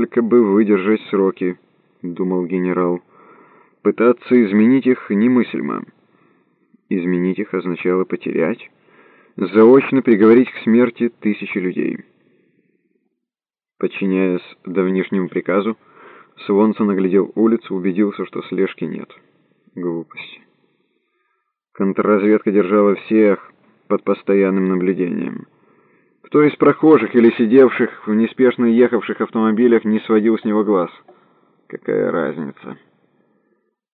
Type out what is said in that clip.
Только бы выдержать сроки, думал генерал. Пытаться изменить их немыслимо. Изменить их означало потерять, заочно приговорить к смерти тысячи людей. Подчиняясь давнишнему приказу, Свонсон оглядел улицу, убедился, что слежки нет. Глупость. Контрразведка держала всех под постоянным наблюдением. Кто из прохожих или сидевших в неспешно ехавших автомобилях не сводил с него глаз? Какая разница?